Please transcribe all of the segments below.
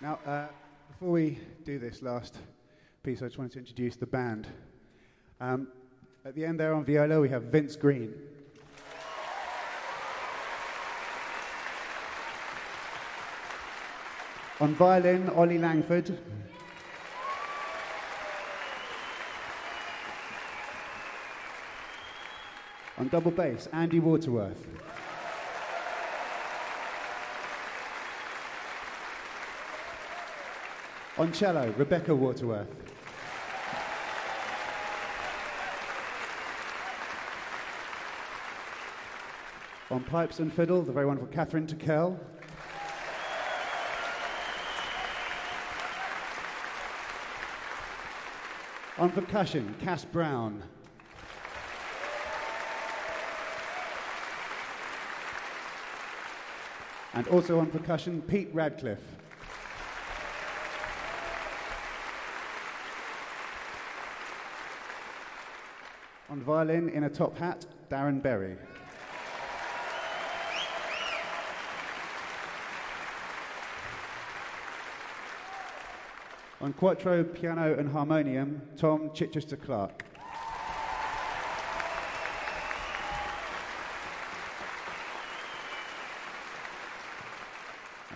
Now, uh, before we do this last piece, I just wanted to introduce the band. Um, at the end there on viola, we have Vince Greene. On violin, Ollie Langford. On double bass, Andy Waterworth. On cello, Rebecca Waterworth. On pipes and fiddle, the very wonderful Kathryn Tickell. On percussion, Cass Browne. And also on percussion, Pete Radcliffe. On violin, in a top hat, Darren Berry. On cuatro, piano and harmonium, Tom Chichester Clark.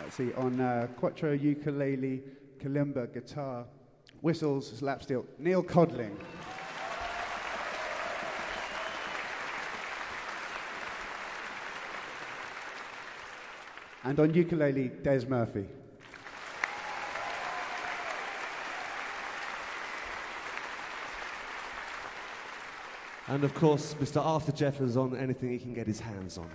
Let's see, on uh, cuatro, ukulele, kalimba, guitar, whistles, lap steel, Neil Codling. And on ukulele, Des Murphy. And of course, Mr. Arthur Jeffes on anything he can get his hands on.